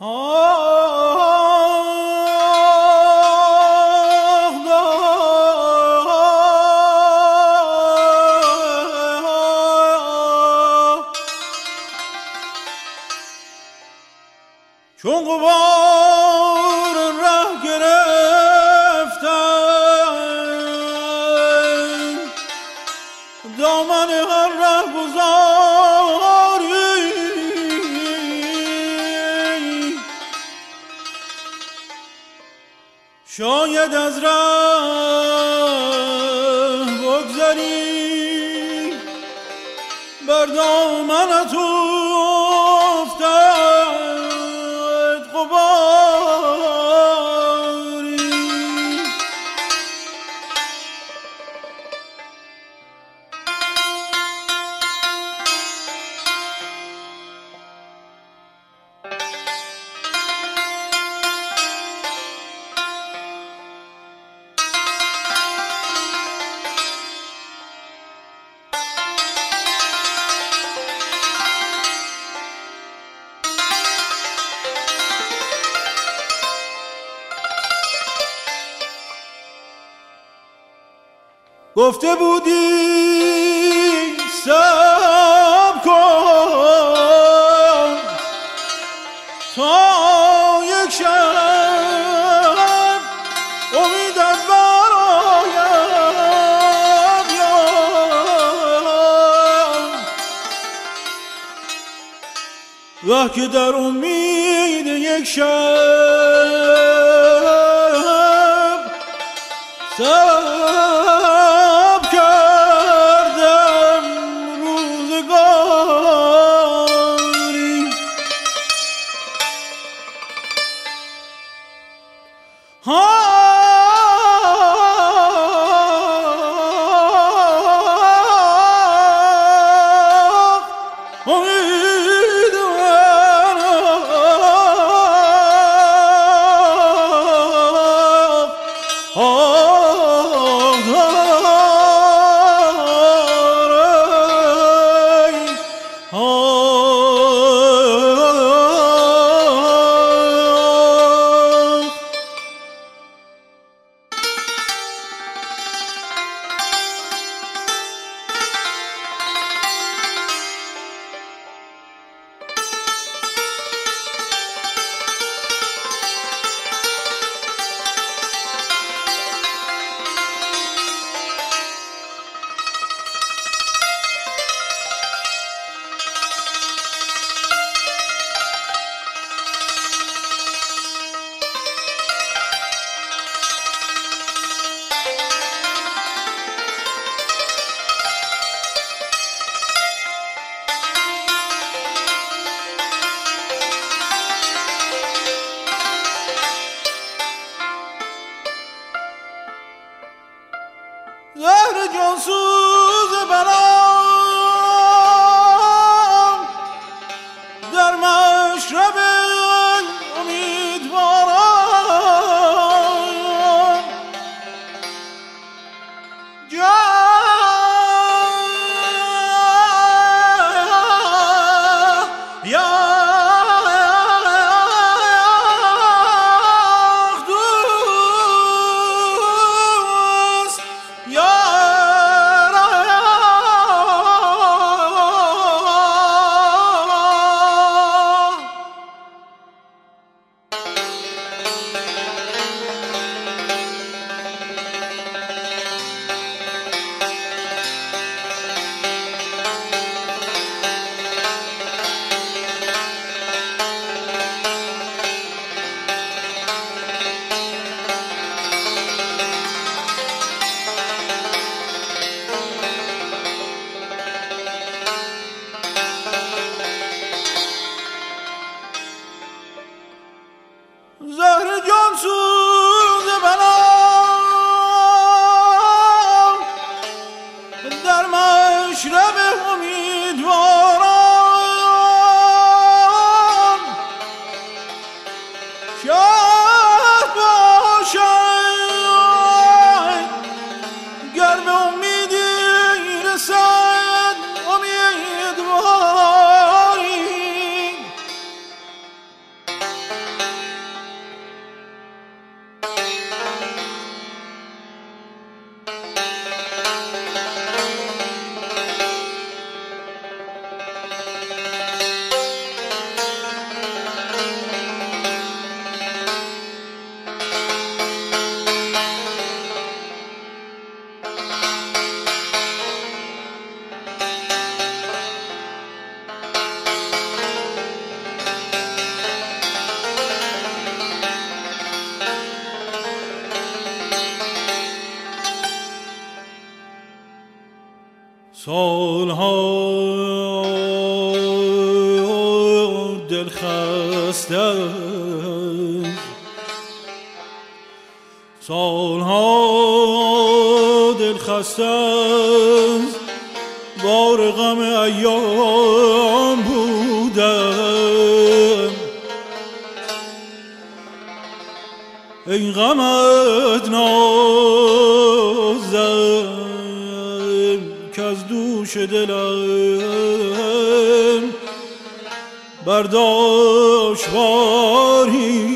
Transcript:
چون قبار شاید از راه بگذری بر دامن تو گفته بودی سب کن. تا یک شب امیدت براید وقت که در امید یک شب سالها دل خسته سالها دل خسته بار غم ایام بودم ای غمت نازم دوش دلم برداشت باری.